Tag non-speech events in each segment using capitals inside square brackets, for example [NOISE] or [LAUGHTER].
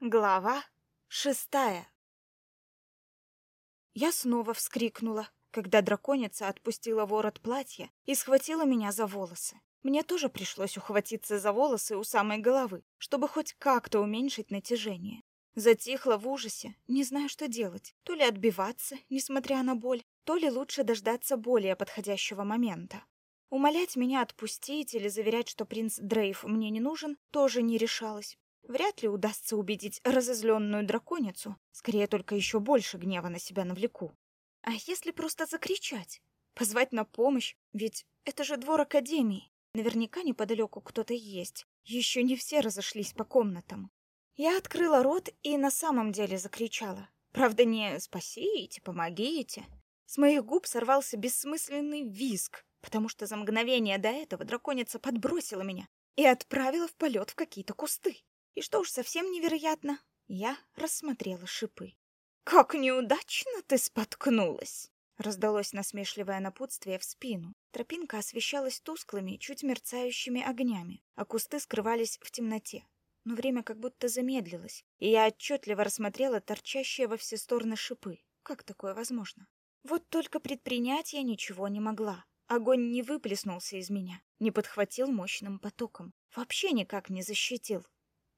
Глава шестая Я снова вскрикнула, когда драконица отпустила ворот платья и схватила меня за волосы. Мне тоже пришлось ухватиться за волосы у самой головы, чтобы хоть как-то уменьшить натяжение. Затихла в ужасе, не знаю, что делать. То ли отбиваться, несмотря на боль, то ли лучше дождаться более подходящего момента. Умолять меня отпустить или заверять, что принц Дрейв мне не нужен, тоже не решалась. Вряд ли удастся убедить разозленную драконицу, скорее только еще больше гнева на себя навлеку. А если просто закричать? Позвать на помощь? Ведь это же двор Академии. Наверняка неподалеку кто-то есть. Еще не все разошлись по комнатам. Я открыла рот и на самом деле закричала. Правда, не «спасите», «помогите». С моих губ сорвался бессмысленный визг, потому что за мгновение до этого драконица подбросила меня и отправила в полет в какие-то кусты. И что уж совсем невероятно, я рассмотрела шипы. «Как неудачно ты споткнулась!» Раздалось насмешливое напутствие в спину. Тропинка освещалась тусклыми, чуть мерцающими огнями, а кусты скрывались в темноте. Но время как будто замедлилось, и я отчетливо рассмотрела торчащие во все стороны шипы. Как такое возможно? Вот только предпринять я ничего не могла. Огонь не выплеснулся из меня, не подхватил мощным потоком, вообще никак не защитил.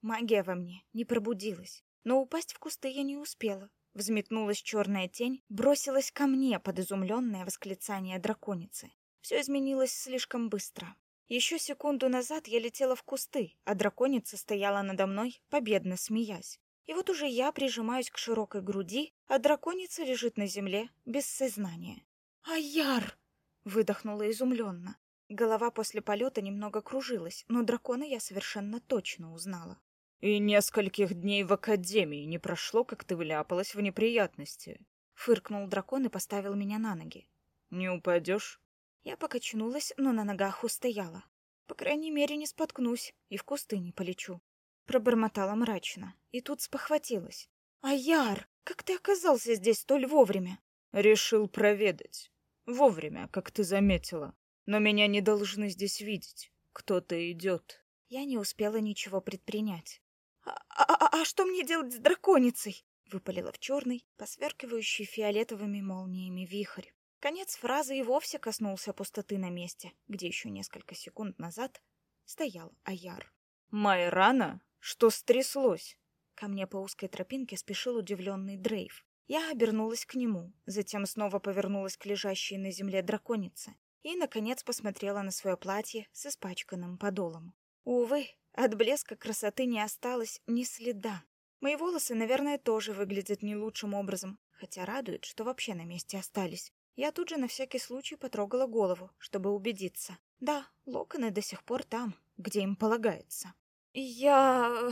Магия во мне не пробудилась, но упасть в кусты я не успела. Взметнулась черная тень, бросилась ко мне под изумленное восклицание драконицы. Все изменилось слишком быстро. Еще секунду назад я летела в кусты, а драконица стояла надо мной, победно смеясь. И вот уже я прижимаюсь к широкой груди, а драконица лежит на земле без сознания. «Аяр!» — выдохнула изумленно. Голова после полета немного кружилась, но дракона я совершенно точно узнала. И нескольких дней в академии не прошло, как ты вляпалась в неприятности. Фыркнул дракон и поставил меня на ноги. Не упадешь? Я покачнулась, но на ногах устояла. По крайней мере, не споткнусь и в кусты не полечу. Пробормотала мрачно, и тут спохватилась. «Аяр, как ты оказался здесь столь вовремя?» «Решил проведать. Вовремя, как ты заметила. Но меня не должны здесь видеть. Кто-то идет». Я не успела ничего предпринять. «А, а, а что мне делать с драконицей?» Выпалила в черный, посверкивающий фиолетовыми молниями вихрь. Конец фразы и вовсе коснулся пустоты на месте, где еще несколько секунд назад стоял Аяр. «Майрана? Что стряслось?» Ко мне по узкой тропинке спешил удивленный Дрейв. Я обернулась к нему, затем снова повернулась к лежащей на земле драконице и, наконец, посмотрела на свое платье с испачканным подолом. Увы, от блеска красоты не осталось ни следа. Мои волосы, наверное, тоже выглядят не лучшим образом, хотя радует, что вообще на месте остались. Я тут же на всякий случай потрогала голову, чтобы убедиться. Да, локоны до сих пор там, где им полагается. Я...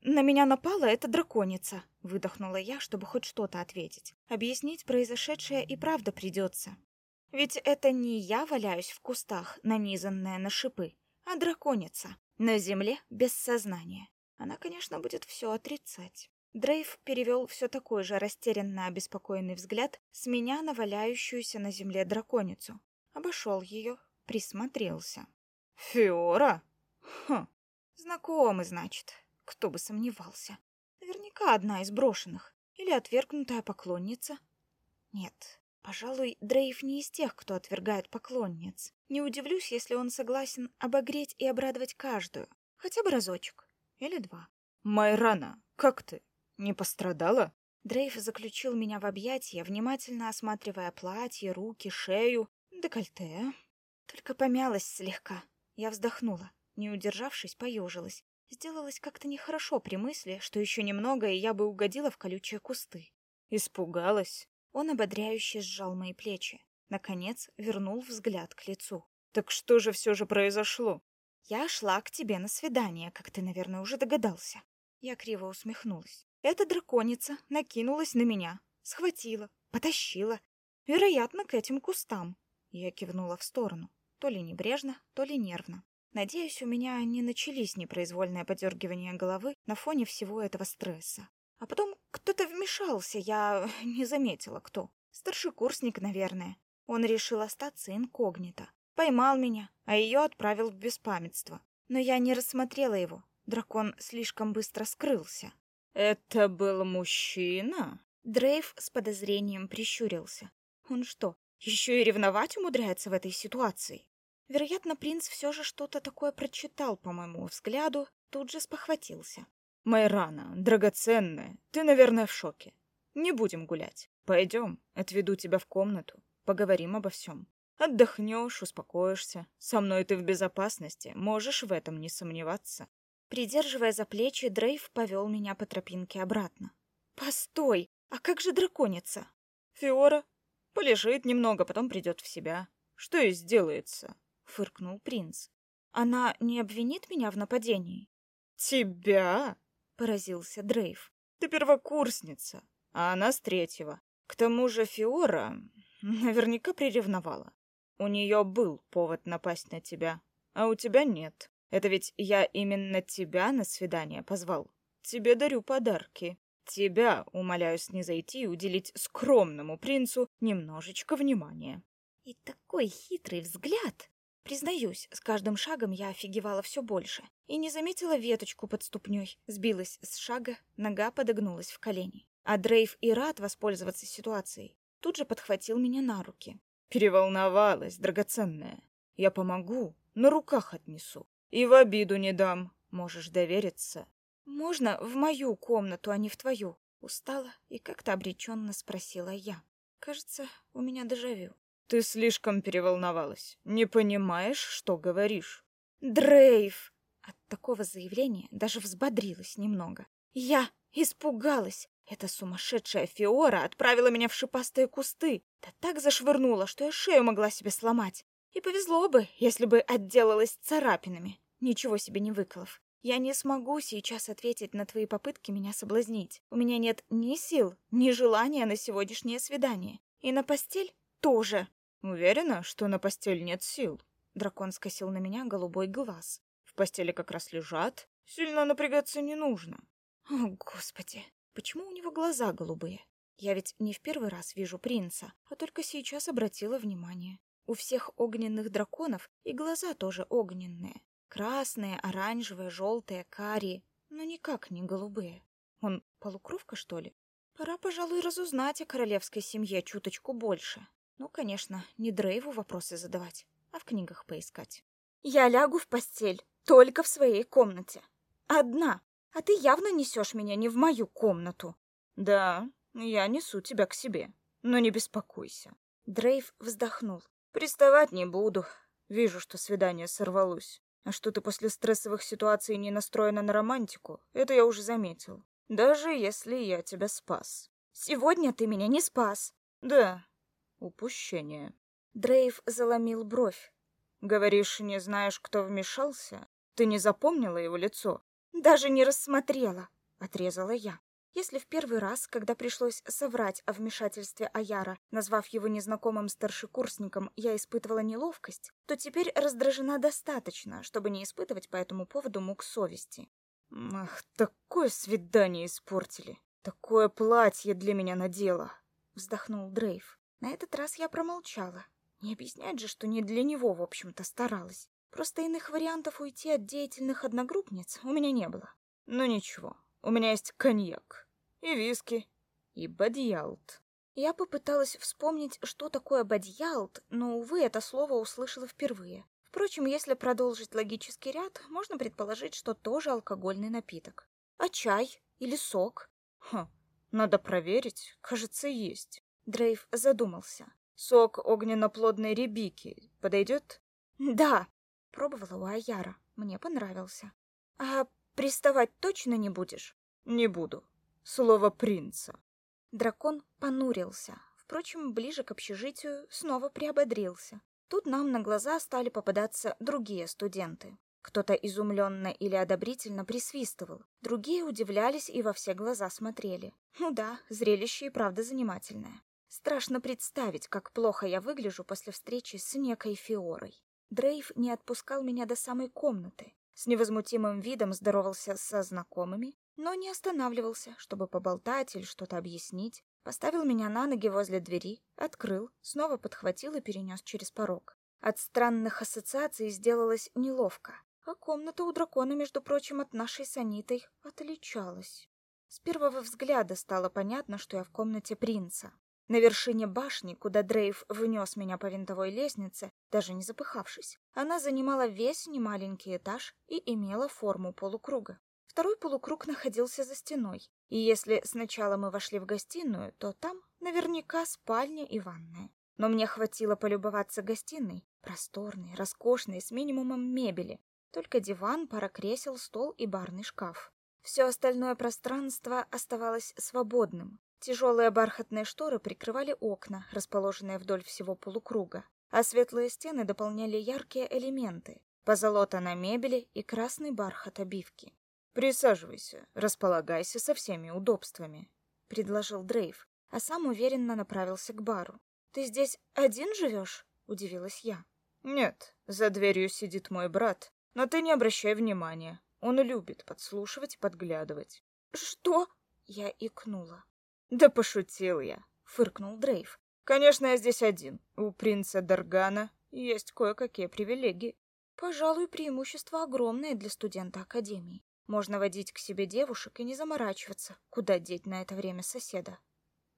На меня напала эта драконица, выдохнула я, чтобы хоть что-то ответить. Объяснить произошедшее и правда придется. Ведь это не я валяюсь в кустах, нанизанная на шипы, а драконица. На земле без сознания. Она, конечно, будет все отрицать. Дрейв перевел все такой же растерянно обеспокоенный взгляд с меня на валяющуюся на земле драконицу. Обошел ее, присмотрелся. «Фиора? Хм, знакомый, значит. Кто бы сомневался. Наверняка одна из брошенных. Или отвергнутая поклонница. Нет, Пожалуй, Дрейв не из тех, кто отвергает поклонниц. Не удивлюсь, если он согласен обогреть и обрадовать каждую. Хотя бы разочек. Или два. «Майрана, как ты? Не пострадала?» Дрейв заключил меня в объятия, внимательно осматривая платье, руки, шею, декольте. Только помялась слегка. Я вздохнула. Не удержавшись, поежилась. Сделалось как-то нехорошо при мысли, что еще немного, и я бы угодила в колючие кусты. Испугалась. Он ободряюще сжал мои плечи. Наконец, вернул взгляд к лицу. «Так что же все же произошло?» «Я шла к тебе на свидание, как ты, наверное, уже догадался». Я криво усмехнулась. Эта драконица накинулась на меня, схватила, потащила. Вероятно, к этим кустам. Я кивнула в сторону. То ли небрежно, то ли нервно. Надеюсь, у меня не начались непроизвольное подергивание головы на фоне всего этого стресса. А потом кто-то вмешался, я [LAUGHS] не заметила кто. Старшекурсник, наверное. Он решил остаться инкогнито. Поймал меня, а ее отправил в беспамятство. Но я не рассмотрела его. Дракон слишком быстро скрылся. Это был мужчина? Дрейв с подозрением прищурился. Он что, еще и ревновать умудряется в этой ситуации? Вероятно, принц все же что-то такое прочитал, по моему взгляду, тут же спохватился. Майрана, драгоценная, ты, наверное, в шоке. Не будем гулять. Пойдем, отведу тебя в комнату, поговорим обо всем. Отдохнешь, успокоишься. Со мной ты в безопасности, можешь в этом не сомневаться. Придерживая за плечи, Дрейв повел меня по тропинке обратно. Постой, а как же драконица? Фиора полежит немного, потом придет в себя. Что и сделается, фыркнул принц. Она не обвинит меня в нападении? Тебя? поразился Дрейв. Ты первокурсница, а она с третьего. К тому же Фиора наверняка приревновала. У нее был повод напасть на тебя, а у тебя нет. Это ведь я именно тебя на свидание позвал. Тебе дарю подарки. Тебя умоляю снизойти и уделить скромному принцу немножечко внимания. И такой хитрый взгляд. Признаюсь, с каждым шагом я офигевала все больше и не заметила веточку под ступней. Сбилась с шага, нога подогнулась в колени. А Дрейв и рад воспользоваться ситуацией. Тут же подхватил меня на руки. Переволновалась, драгоценная. Я помогу, на руках отнесу. И в обиду не дам. Можешь довериться. Можно в мою комнату, а не в твою? Устала и как-то обреченно спросила я. Кажется, у меня дежавю. Ты слишком переволновалась. Не понимаешь, что говоришь. Дрейв! От такого заявления даже взбодрилась немного. Я испугалась. Эта сумасшедшая Фиора отправила меня в шипастые кусты, да так зашвырнула, что я шею могла себе сломать. И повезло бы, если бы отделалась царапинами, ничего себе не выколов. Я не смогу сейчас ответить на твои попытки меня соблазнить. У меня нет ни сил, ни желания на сегодняшнее свидание. И на постель тоже. Уверена, что на постель нет сил? Дракон скосил на меня голубой глаз. В постели как раз лежат. Сильно напрягаться не нужно. О, господи. Почему у него глаза голубые? Я ведь не в первый раз вижу принца, а только сейчас обратила внимание. У всех огненных драконов и глаза тоже огненные. Красные, оранжевые, желтые, карие, но никак не голубые. Он полукровка, что ли? Пора, пожалуй, разузнать о королевской семье чуточку больше. Ну, конечно, не Дрейву вопросы задавать, а в книгах поискать. Я лягу в постель только в своей комнате. Одна, а ты явно несешь меня не в мою комнату. Да, я несу тебя к себе. Но не беспокойся. Дрейв вздохнул. Приставать не буду. Вижу, что свидание сорвалось. А что ты после стрессовых ситуаций не настроена на романтику, это я уже заметил. Даже если я тебя спас. Сегодня ты меня не спас. Да, упущение. Дрейв заломил бровь. Говоришь, не знаешь, кто вмешался? Ты не запомнила его лицо? Даже не рассмотрела, отрезала я. Если в первый раз, когда пришлось соврать о вмешательстве Аяра, назвав его незнакомым старшекурсником, я испытывала неловкость, то теперь раздражена достаточно, чтобы не испытывать по этому поводу мук совести. Ах, такое свидание испортили. Такое платье для меня надела, вздохнул Дрейв. На этот раз я промолчала. Не объяснять же, что не для него, в общем-то, старалась. Просто иных вариантов уйти от деятельных одногруппниц у меня не было. Ну ничего, у меня есть коньяк, и виски, и бадьялт. Я попыталась вспомнить, что такое бадьялт, но, увы, это слово услышала впервые. Впрочем, если продолжить логический ряд, можно предположить, что тоже алкогольный напиток. А чай или сок? Хм, надо проверить, кажется, есть. Дрейв задумался. Сок огненно-плодной рябики подойдет? Да, Пробовала у Аяра. Мне понравился. А приставать точно не будешь? Не буду. Слово принца. Дракон понурился. Впрочем, ближе к общежитию снова приободрился. Тут нам на глаза стали попадаться другие студенты. Кто-то изумленно или одобрительно присвистывал, другие удивлялись и во все глаза смотрели. Ну да, зрелище и правда занимательное. Страшно представить, как плохо я выгляжу после встречи с некой Фиорой. Дрейв не отпускал меня до самой комнаты. С невозмутимым видом здоровался со знакомыми, но не останавливался, чтобы поболтать или что-то объяснить. Поставил меня на ноги возле двери, открыл, снова подхватил и перенес через порог. От странных ассоциаций сделалось неловко. А комната у дракона, между прочим, от нашей с Анитой отличалась. С первого взгляда стало понятно, что я в комнате принца. На вершине башни, куда Дрейв внес меня по винтовой лестнице, даже не запыхавшись, она занимала весь немаленький этаж и имела форму полукруга. Второй полукруг находился за стеной, и если сначала мы вошли в гостиную, то там наверняка спальня и ванная. Но мне хватило полюбоваться гостиной, просторной, роскошной, с минимумом мебели. Только диван, пара кресел, стол и барный шкаф. Все остальное пространство оставалось свободным, Тяжелые бархатные шторы прикрывали окна, расположенные вдоль всего полукруга, а светлые стены дополняли яркие элементы: позолота на мебели и красный бархат обивки. Присаживайся, располагайся со всеми удобствами, предложил Дрейв, а сам уверенно направился к бару. Ты здесь один живешь?» — удивилась я. Нет, за дверью сидит мой брат, но ты не обращай внимания. Он любит подслушивать и подглядывать. Что? Я икнула. Да пошутил я, фыркнул Дрейв. Конечно, я здесь один. У принца Даргана есть кое-какие привилегии. Пожалуй, преимущество огромное для студента академии. Можно водить к себе девушек и не заморачиваться, куда деть на это время соседа.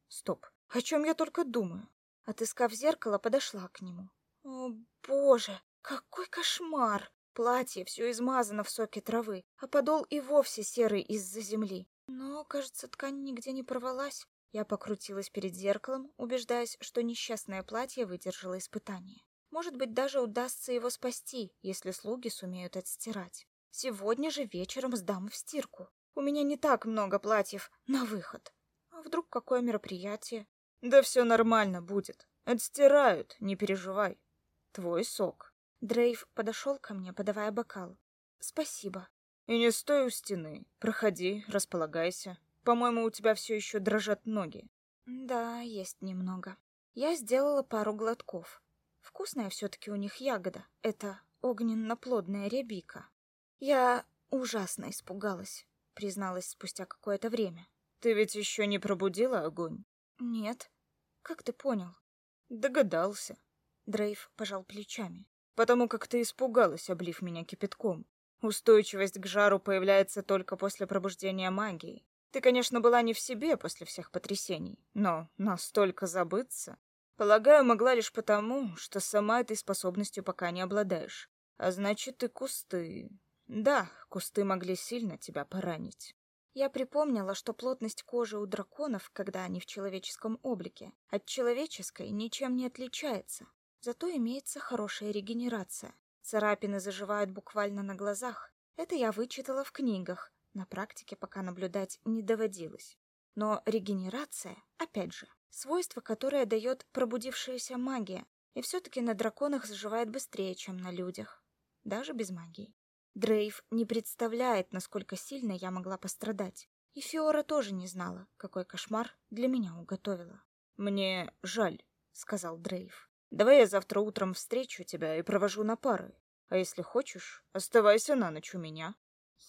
Стоп. О чем я только думаю? Отыскав зеркало, подошла к нему. О, боже, какой кошмар! Платье все измазано в соке травы, а подол и вовсе серый из-за земли. Но, кажется, ткань нигде не порвалась. Я покрутилась перед зеркалом, убеждаясь, что несчастное платье выдержало испытание. Может быть, даже удастся его спасти, если слуги сумеют отстирать. Сегодня же вечером сдам в стирку. У меня не так много платьев на выход. А вдруг какое мероприятие? Да все нормально будет. Отстирают, не переживай. Твой сок. Дрейв подошел ко мне, подавая бокал. Спасибо. И не стой у стены. Проходи, располагайся. По-моему, у тебя все еще дрожат ноги. Да, есть немного. Я сделала пару глотков. Вкусная все-таки у них ягода. Это огненно-плодная рябика. Я ужасно испугалась, призналась спустя какое-то время. Ты ведь еще не пробудила огонь? Нет. Как ты понял? Догадался. Дрейв пожал плечами. Потому как ты испугалась, облив меня кипятком. Устойчивость к жару появляется только после пробуждения магии. Ты, конечно, была не в себе после всех потрясений, но настолько забыться, полагаю, могла лишь потому, что сама этой способностью пока не обладаешь. А значит, и кусты. Да, кусты могли сильно тебя поранить. Я припомнила, что плотность кожи у драконов, когда они в человеческом облике, от человеческой ничем не отличается. Зато имеется хорошая регенерация. Царапины заживают буквально на глазах. Это я вычитала в книгах. На практике пока наблюдать не доводилось. Но регенерация, опять же, свойство, которое дает пробудившаяся магия, и все-таки на драконах заживает быстрее, чем на людях, даже без магии. Дрейв не представляет, насколько сильно я могла пострадать. И Фиора тоже не знала, какой кошмар для меня уготовила. «Мне жаль», — сказал Дрейв. Давай я завтра утром встречу тебя и провожу на пары. А если хочешь, оставайся на ночь у меня.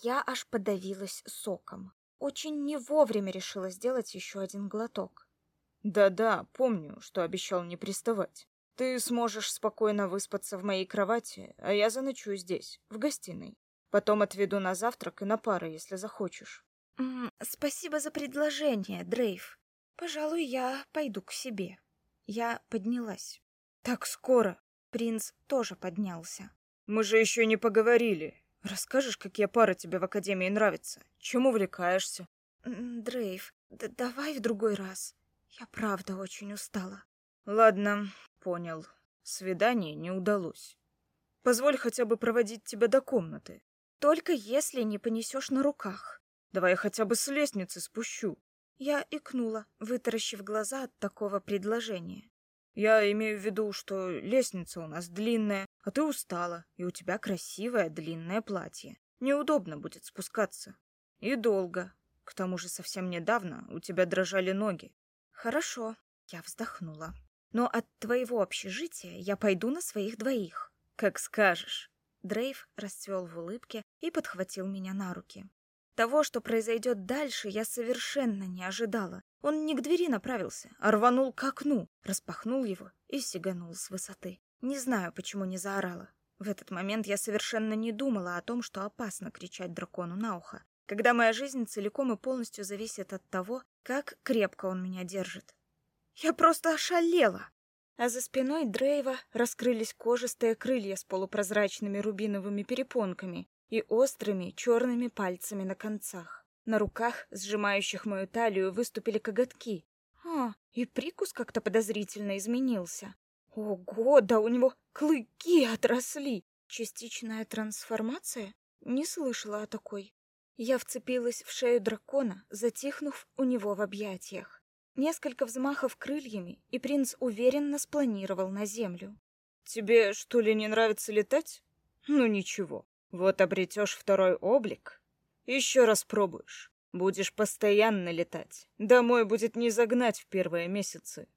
Я аж подавилась соком. Очень не вовремя решила сделать еще один глоток. Да-да, помню, что обещал не приставать. Ты сможешь спокойно выспаться в моей кровати, а я заночую здесь, в гостиной. Потом отведу на завтрак и на пары, если захочешь. -м, спасибо за предложение, Дрейв. Пожалуй, я пойду к себе. Я поднялась. Так скоро. Принц тоже поднялся. Мы же еще не поговорили. Расскажешь, какие пары тебе в академии нравятся? Чем увлекаешься? Дрейв, да давай в другой раз. Я правда очень устала. Ладно, понял. Свидание не удалось. Позволь хотя бы проводить тебя до комнаты. Только если не понесешь на руках. Давай я хотя бы с лестницы спущу. Я икнула, вытаращив глаза от такого предложения. Я имею в виду, что лестница у нас длинная, а ты устала, и у тебя красивое длинное платье. Неудобно будет спускаться. И долго. К тому же совсем недавно у тебя дрожали ноги. Хорошо, я вздохнула. Но от твоего общежития я пойду на своих двоих. Как скажешь. Дрейв расцвел в улыбке и подхватил меня на руки. Того, что произойдет дальше, я совершенно не ожидала. Он не к двери направился, а рванул к окну, распахнул его и сиганул с высоты. Не знаю, почему не заорала. В этот момент я совершенно не думала о том, что опасно кричать дракону на ухо. когда моя жизнь целиком и полностью зависит от того, как крепко он меня держит. Я просто ошалела. А за спиной Дрейва раскрылись кожистые крылья с полупрозрачными рубиновыми перепонками и острыми черными пальцами на концах. На руках, сжимающих мою талию, выступили коготки. А, и прикус как-то подозрительно изменился. Ого, да у него клыки отросли! Частичная трансформация? Не слышала о такой. Я вцепилась в шею дракона, затихнув у него в объятиях. Несколько взмахов крыльями, и принц уверенно спланировал на землю. «Тебе, что ли, не нравится летать? Ну ничего, вот обретешь второй облик. Еще раз пробуешь. Будешь постоянно летать. Домой будет не загнать в первые месяцы».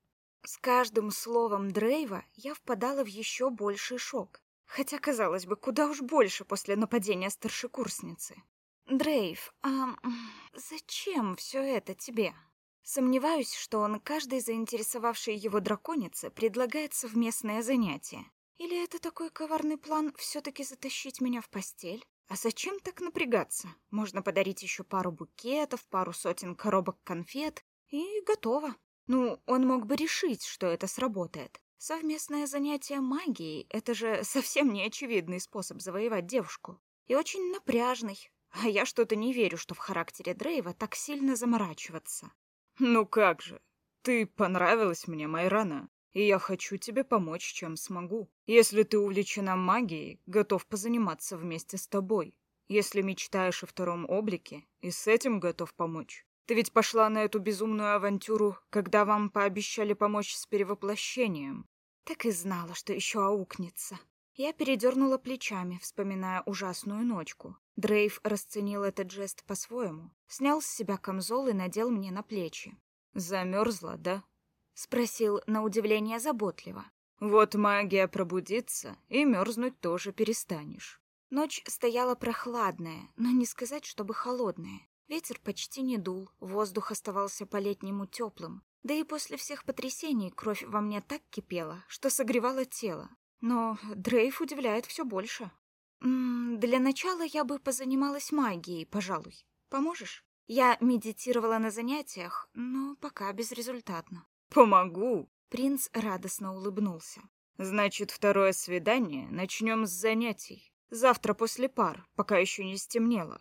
С каждым словом Дрейва я впадала в еще больший шок. Хотя, казалось бы, куда уж больше после нападения старшекурсницы. Дрейв, а зачем все это тебе? Сомневаюсь, что он каждой заинтересовавшей его драконице предлагает совместное занятие. Или это такой коварный план все-таки затащить меня в постель? А зачем так напрягаться? Можно подарить еще пару букетов, пару сотен коробок конфет, и готово. Ну, он мог бы решить, что это сработает. Совместное занятие магией — это же [LAUGHS] совсем не очевидный способ завоевать девушку. И очень напряжный. А я что-то не верю, что в характере Дрейва так сильно заморачиваться. «Ну как же, ты понравилась мне, Майрана, и я хочу тебе помочь, чем смогу. Если ты увлечена магией, готов позаниматься вместе с тобой. Если мечтаешь о втором облике, и с этим готов помочь. Ты ведь пошла на эту безумную авантюру, когда вам пообещали помочь с перевоплощением. Так и знала, что еще аукнется. Я передернула плечами, вспоминая ужасную ночку. Дрейв расценил этот жест по-своему. Снял с себя камзол и надел мне на плечи. «Замерзла, да?» — спросил на удивление заботливо. «Вот магия пробудится, и мерзнуть тоже перестанешь». Ночь стояла прохладная, но не сказать, чтобы холодная. Ветер почти не дул, воздух оставался по-летнему теплым. Да и после всех потрясений кровь во мне так кипела, что согревала тело. Но Дрейф удивляет все больше. М -м, для начала я бы позанималась магией, пожалуй. Поможешь? Я медитировала на занятиях, но пока безрезультатно. Помогу. Принц радостно улыбнулся. Значит, второе свидание начнем с занятий. Завтра после пар, пока еще не стемнело.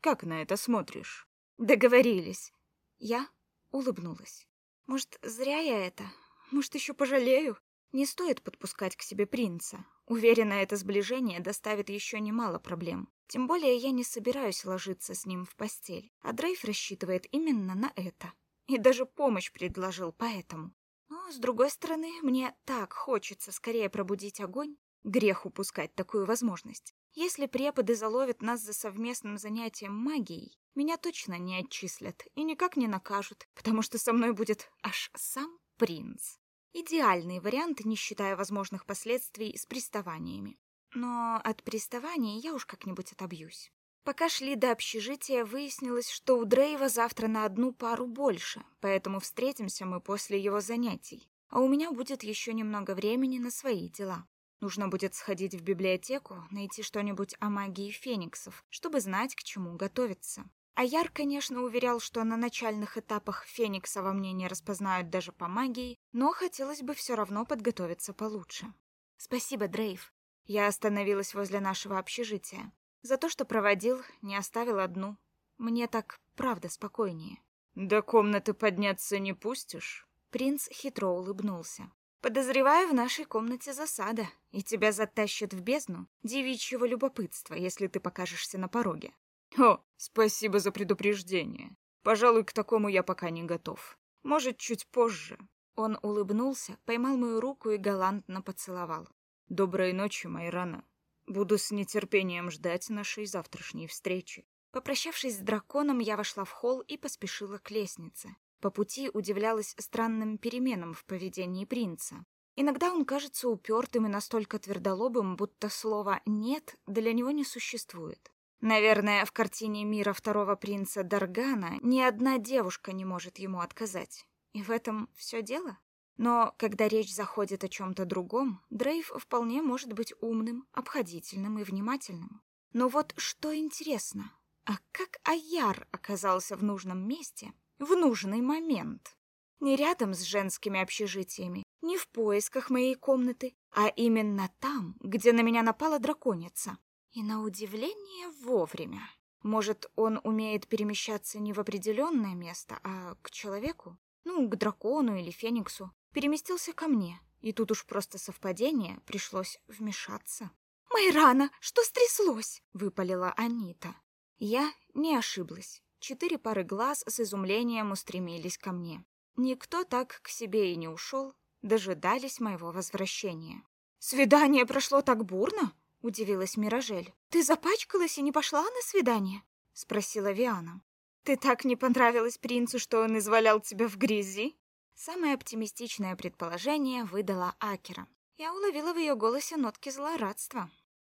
Как на это смотришь? Договорились. Я улыбнулась. Может, зря я это? Может, еще пожалею? Не стоит подпускать к себе принца. Уверена, это сближение доставит еще немало проблем. Тем более я не собираюсь ложиться с ним в постель, а Дрейф рассчитывает именно на это. И даже помощь предложил поэтому. Но, с другой стороны, мне так хочется скорее пробудить огонь. Грех упускать такую возможность. Если преподы заловят нас за совместным занятием магией, меня точно не отчислят и никак не накажут, потому что со мной будет аж сам принц. Идеальный вариант, не считая возможных последствий с приставаниями. Но от приставаний я уж как-нибудь отобьюсь. Пока шли до общежития, выяснилось, что у Дрейва завтра на одну пару больше, поэтому встретимся мы после его занятий. А у меня будет еще немного времени на свои дела. Нужно будет сходить в библиотеку, найти что-нибудь о магии фениксов, чтобы знать, к чему готовиться. А Яр, конечно, уверял, что на начальных этапах Феникса во мне не распознают даже по магии, но хотелось бы все равно подготовиться получше. Спасибо, Дрейв. Я остановилась возле нашего общежития. За то, что проводил, не оставил одну. Мне так, правда, спокойнее. До комнаты подняться не пустишь? Принц хитро улыбнулся. Подозреваю, в нашей комнате засада, и тебя затащат в бездну девичьего любопытства, если ты покажешься на пороге. О, спасибо за предупреждение. Пожалуй, к такому я пока не готов. Может, чуть позже. Он улыбнулся, поймал мою руку и галантно поцеловал. Доброй ночи, Майрана. Буду с нетерпением ждать нашей завтрашней встречи. Попрощавшись с драконом, я вошла в холл и поспешила к лестнице. По пути удивлялась странным переменам в поведении принца. Иногда он кажется упертым и настолько твердолобым, будто слово «нет» для него не существует. Наверное, в картине мира второго принца Даргана ни одна девушка не может ему отказать. И в этом все дело? Но когда речь заходит о чем-то другом, Дрейв вполне может быть умным, обходительным и внимательным. Но вот что интересно, А как Аяр оказался в нужном месте в нужный момент? Не рядом с женскими общежитиями, не в поисках моей комнаты, а именно там, где на меня напала драконица. И на удивление вовремя. Может, он умеет перемещаться не в определенное место, а к человеку? Ну, к дракону или фениксу. Переместился ко мне, и тут уж просто совпадение, пришлось вмешаться. «Майрана, что стряслось?» — выпалила Анита. Я не ошиблась. Четыре пары глаз с изумлением устремились ко мне. Никто так к себе и не ушел, дожидались моего возвращения. «Свидание прошло так бурно?» — удивилась Миражель. «Ты запачкалась и не пошла на свидание?» — спросила Виана. «Ты так не понравилась принцу, что он извалял тебя в грязи?» Самое оптимистичное предположение выдала Акера. Я уловила в ее голосе нотки злорадства.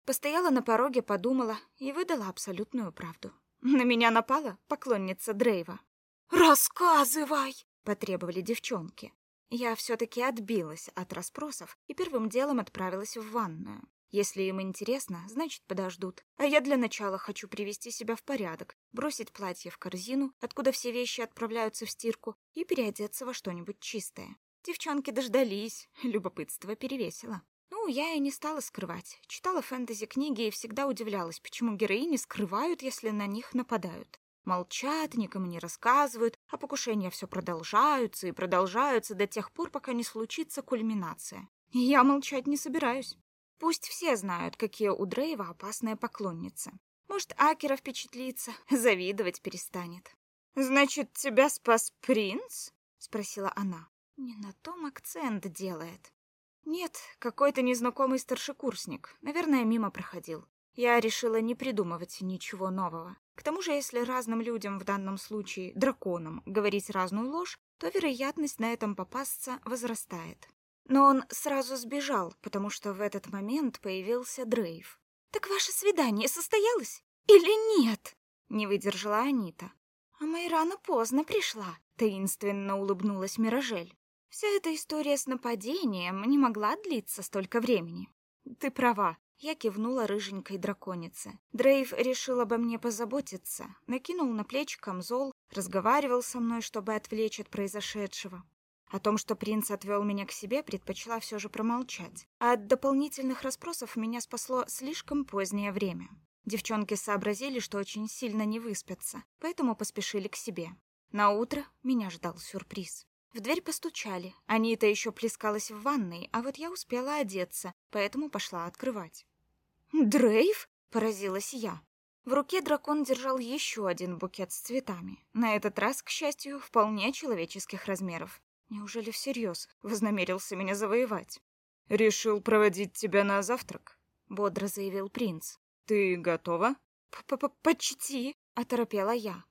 Постояла на пороге, подумала и выдала абсолютную правду. На меня напала поклонница Дрейва. «Рассказывай!» — потребовали девчонки. Я все-таки отбилась от расспросов и первым делом отправилась в ванную. Если им интересно, значит, подождут. А я для начала хочу привести себя в порядок, бросить платье в корзину, откуда все вещи отправляются в стирку, и переодеться во что-нибудь чистое. Девчонки дождались, [LAUGHS] любопытство перевесило. Ну, я и не стала скрывать. Читала фэнтези-книги и всегда удивлялась, почему героини скрывают, если на них нападают. Молчат, никому не рассказывают, а покушения все продолжаются и продолжаются до тех пор, пока не случится кульминация. И я молчать не собираюсь. Пусть все знают, какие у Дрейва опасные поклонницы. Может, Акера впечатлится, [LAUGHS] завидовать перестанет. «Значит, тебя спас принц?» — спросила она. Не на том акцент делает. Нет, какой-то незнакомый старшекурсник. Наверное, мимо проходил. Я решила не придумывать ничего нового. К тому же, если разным людям, в данном случае драконам, говорить разную ложь, то вероятность на этом попасться возрастает. Но он сразу сбежал, потому что в этот момент появился Дрейв. «Так ваше свидание состоялось? Или нет?» — не выдержала Анита. «А Майрана поздно пришла», — таинственно улыбнулась Миражель. «Вся эта история с нападением не могла длиться столько времени». «Ты права», — я кивнула рыженькой драконице. Дрейв решил обо мне позаботиться, накинул на плечи камзол, разговаривал со мной, чтобы отвлечь от произошедшего. О том, что принц отвел меня к себе, предпочла все же промолчать. А от дополнительных расспросов меня спасло слишком позднее время. Девчонки сообразили, что очень сильно не выспятся, поэтому поспешили к себе. На утро меня ждал сюрприз. В дверь постучали. Анита еще плескалась в ванной, а вот я успела одеться, поэтому пошла открывать. «Дрейв?» — поразилась я. В руке дракон держал еще один букет с цветами. На этот раз, к счастью, вполне человеческих размеров. Неужели всерьез вознамерился меня завоевать? «Решил проводить тебя на завтрак», — бодро заявил принц. «Ты готова?» П -п «Почти», — оторопела я.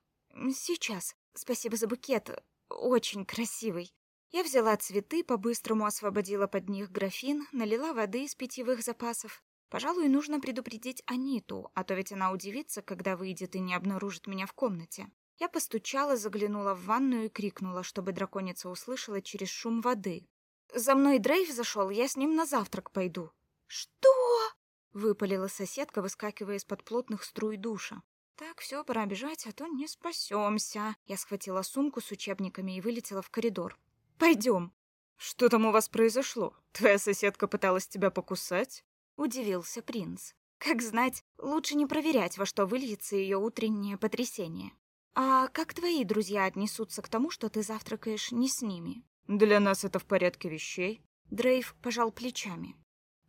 «Сейчас. Спасибо за букет. Очень красивый». Я взяла цветы, по-быстрому освободила под них графин, налила воды из питьевых запасов. Пожалуй, нужно предупредить Аниту, а то ведь она удивится, когда выйдет и не обнаружит меня в комнате. Я постучала, заглянула в ванную и крикнула, чтобы драконица услышала через шум воды. «За мной Дрейв зашел, я с ним на завтрак пойду». «Что?» — выпалила соседка, выскакивая из-под плотных струй душа. «Так, все, пора бежать, а то не спасемся». Я схватила сумку с учебниками и вылетела в коридор. «Пойдем». «Что там у вас произошло? Твоя соседка пыталась тебя покусать?» — удивился принц. «Как знать, лучше не проверять, во что выльется ее утреннее потрясение». «А как твои друзья отнесутся к тому, что ты завтракаешь не с ними?» «Для нас это в порядке вещей». Дрейв пожал плечами.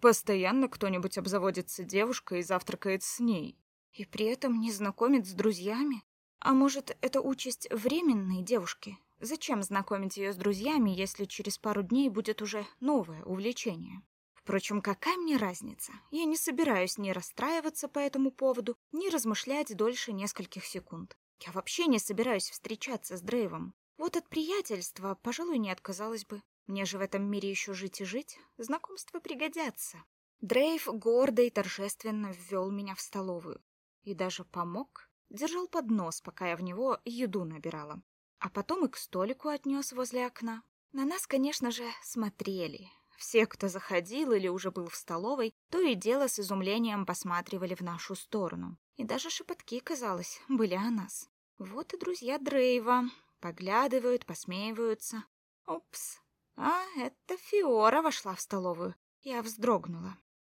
«Постоянно кто-нибудь обзаводится девушкой и завтракает с ней. И при этом не знакомит с друзьями? А может, это участь временной девушки? Зачем знакомить ее с друзьями, если через пару дней будет уже новое увлечение?» Впрочем, какая мне разница? Я не собираюсь ни расстраиваться по этому поводу, ни размышлять дольше нескольких секунд. Я вообще не собираюсь встречаться с Дрейвом. Вот от приятельства, пожалуй, не отказалась бы. Мне же в этом мире еще жить и жить. Знакомства пригодятся. Дрейв гордо и торжественно ввел меня в столовую. И даже помог. Держал поднос, пока я в него еду набирала. А потом и к столику отнес возле окна. На нас, конечно же, смотрели. Все, кто заходил или уже был в столовой, то и дело с изумлением посматривали в нашу сторону. И даже шепотки, казалось, были о нас. Вот и друзья Дрейва. Поглядывают, посмеиваются. Упс. А, это Фиора вошла в столовую. Я вздрогнула.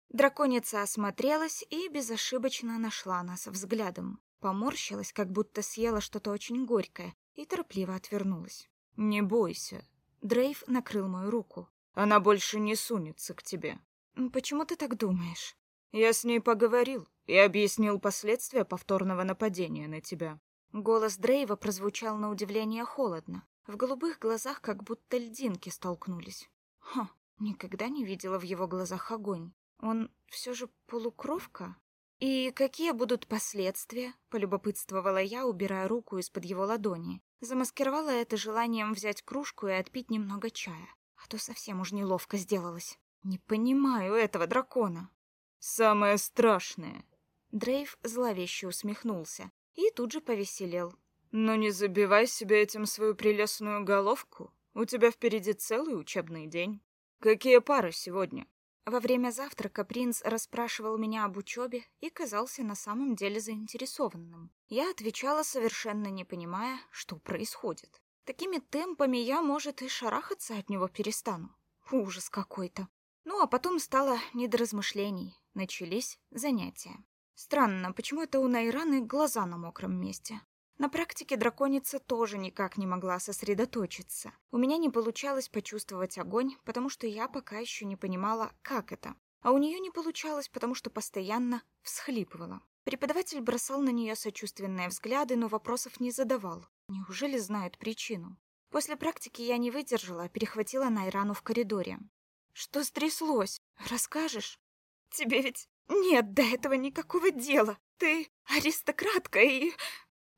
Драконица осмотрелась и безошибочно нашла нас взглядом. Поморщилась, как будто съела что-то очень горькое, и торопливо отвернулась. «Не бойся». Дрейв накрыл мою руку. «Она больше не сунется к тебе». «Почему ты так думаешь?» «Я с ней поговорил и объяснил последствия повторного нападения на тебя». Голос Дрейва прозвучал на удивление холодно. В голубых глазах как будто льдинки столкнулись. Ха, никогда не видела в его глазах огонь. Он все же полукровка? И какие будут последствия? Полюбопытствовала я, убирая руку из-под его ладони. Замаскировала это желанием взять кружку и отпить немного чая. А то совсем уж неловко сделалось. Не понимаю этого дракона. Самое страшное. Дрейв зловеще усмехнулся и тут же повеселел. Но не забивай себе этим свою прелестную головку. У тебя впереди целый учебный день. Какие пары сегодня? Во время завтрака принц расспрашивал меня об учебе и казался на самом деле заинтересованным. Я отвечала, совершенно не понимая, что происходит. Такими темпами я, может, и шарахаться от него перестану. Ужас какой-то. Ну, а потом стало не до размышлений. Начались занятия. Странно, почему это у Найраны глаза на мокром месте? На практике драконица тоже никак не могла сосредоточиться. У меня не получалось почувствовать огонь, потому что я пока еще не понимала, как это. А у нее не получалось, потому что постоянно всхлипывала. Преподаватель бросал на нее сочувственные взгляды, но вопросов не задавал. Неужели знают причину? После практики я не выдержала, перехватила Найрану в коридоре. «Что стряслось? Расскажешь?» «Тебе ведь нет до этого никакого дела. Ты аристократка и...»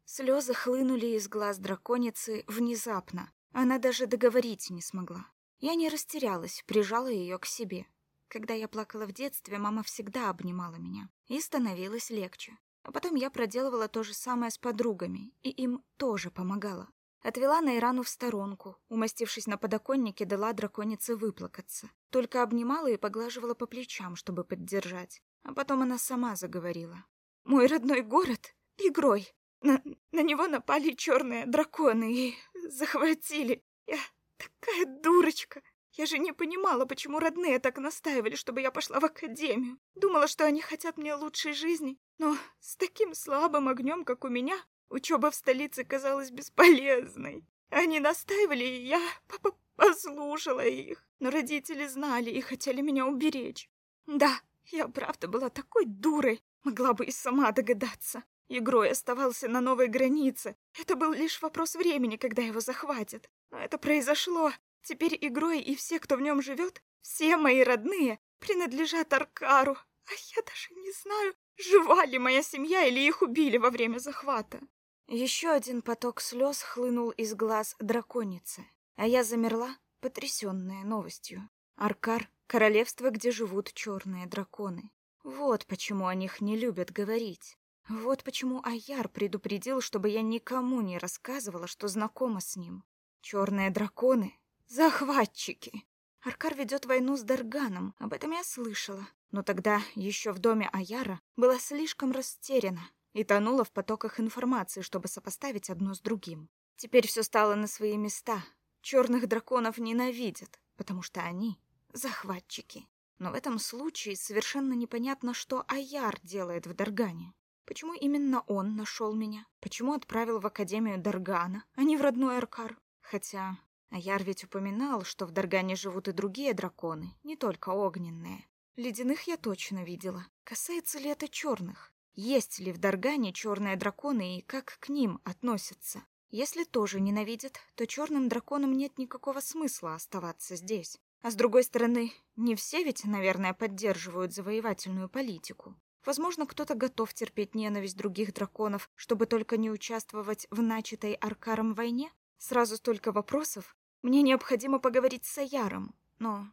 Слезы хлынули из глаз драконицы внезапно. Она даже договорить не смогла. Я не растерялась, прижала ее к себе. Когда я плакала в детстве, мама всегда обнимала меня, и становилось легче. А потом я проделывала то же самое с подругами, и им тоже помогала. Отвела Найрану в сторонку, умастившись на подоконнике, дала драконице выплакаться. Только обнимала и поглаживала по плечам, чтобы поддержать. А потом она сама заговорила. «Мой родной город — игрой. На, на него напали черные драконы и захватили. Я такая дурочка. Я же не понимала, почему родные так настаивали, чтобы я пошла в академию. Думала, что они хотят мне лучшей жизни. Но с таким слабым огнем, как у меня, учеба в столице казалась бесполезной. Они настаивали, и я послушала их. Но родители знали и хотели меня уберечь. Да, я правда была такой дурой. Могла бы и сама догадаться. Игрой оставался на новой границе. Это был лишь вопрос времени, когда его захватят. Но это произошло. Теперь Игрой и все, кто в нем живет, все мои родные, принадлежат Аркару. А я даже не знаю, жива ли моя семья или их убили во время захвата. Еще один поток слез хлынул из глаз драконицы, а я замерла, потрясенная новостью. Аркар — королевство, где живут черные драконы. Вот почему о них не любят говорить. Вот почему Аяр предупредил, чтобы я никому не рассказывала, что знакома с ним. Черные драконы — захватчики. Аркар ведет войну с Дарганом, об этом я слышала. Но тогда, еще в доме Аяра, была слишком растеряна и тонула в потоках информации, чтобы сопоставить одно с другим. Теперь все стало на свои места. Черных драконов ненавидят, потому что они — захватчики. Но в этом случае совершенно непонятно, что Аяр делает в Даргане. Почему именно он нашел меня? Почему отправил в Академию Даргана, а не в родной Аркар? Хотя Аяр ведь упоминал, что в Даргане живут и другие драконы, не только огненные. Ледяных я точно видела. Касается ли это черных? Есть ли в Даргане черные драконы и как к ним относятся? Если тоже ненавидят, то черным драконам нет никакого смысла оставаться здесь. А с другой стороны, не все ведь, наверное, поддерживают завоевательную политику. Возможно, кто-то готов терпеть ненависть других драконов, чтобы только не участвовать в начатой Аркаром войне? Сразу столько вопросов. Мне необходимо поговорить с Аяром, но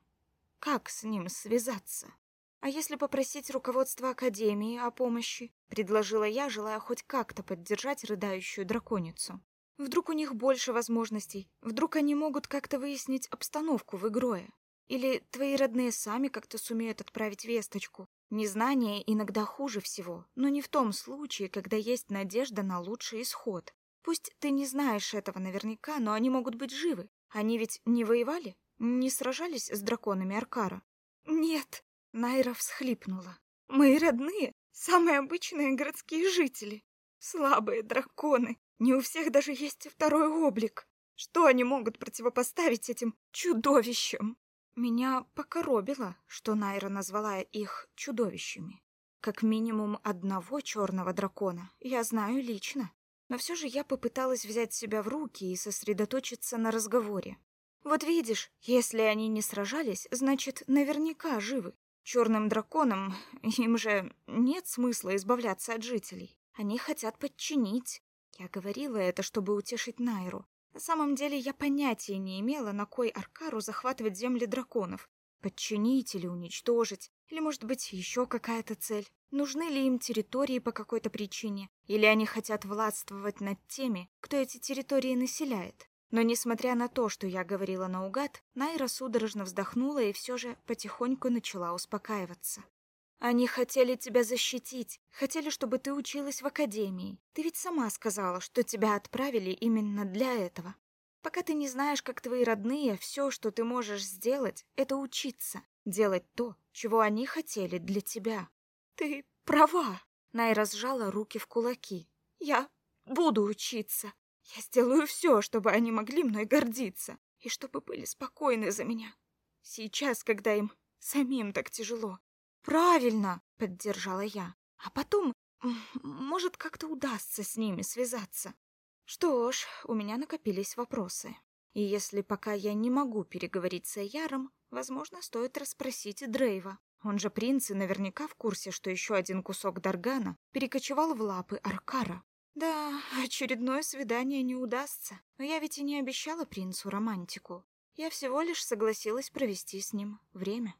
как с ним связаться? А если попросить руководство Академии о помощи? Предложила я, желая хоть как-то поддержать рыдающую драконицу. Вдруг у них больше возможностей, вдруг они могут как-то выяснить обстановку в Игрое. Или твои родные сами как-то сумеют отправить весточку. Незнание иногда хуже всего, но не в том случае, когда есть надежда на лучший исход. Пусть ты не знаешь этого наверняка, но они могут быть живы. Они ведь не воевали? Не сражались с драконами Аркара? Нет, Найра всхлипнула. Мои родные — самые обычные городские жители. Слабые драконы. Не у всех даже есть второй облик. Что они могут противопоставить этим чудовищам? Меня покоробило, что Найра назвала их чудовищами. Как минимум одного черного дракона я знаю лично. Но все же я попыталась взять себя в руки и сосредоточиться на разговоре. Вот видишь, если они не сражались, значит, наверняка живы. Черным драконам [LAUGHS] им же нет смысла избавляться от жителей. Они хотят подчинить. Я говорила это, чтобы утешить Найру. На самом деле я понятия не имела, на кой Аркару захватывать земли драконов. Подчинить или уничтожить, или, может быть, еще какая-то цель. Нужны ли им территории по какой-то причине, или они хотят властвовать над теми, кто эти территории населяет. Но несмотря на то, что я говорила наугад, Найра судорожно вздохнула и все же потихоньку начала успокаиваться. Они хотели тебя защитить, хотели, чтобы ты училась в академии. Ты ведь сама сказала, что тебя отправили именно для этого. Пока ты не знаешь, как твои родные, все, что ты можешь сделать, это учиться, делать то, чего они хотели для тебя. Ты права. Найра сжала руки в кулаки. Я буду учиться. Я сделаю все, чтобы они могли мной гордиться и чтобы были спокойны за меня. Сейчас, когда им самим так тяжело. Правильно, поддержала я. А потом, может, как-то удастся с ними связаться. Что ж, у меня накопились вопросы. И если пока я не могу переговорить с Яром, возможно, стоит расспросить Дрейва. Он же принц и наверняка в курсе, что еще один кусок Даргана перекочевал в лапы Аркара. Да, очередное свидание не удастся. Но я ведь и не обещала принцу романтику. Я всего лишь согласилась провести с ним время.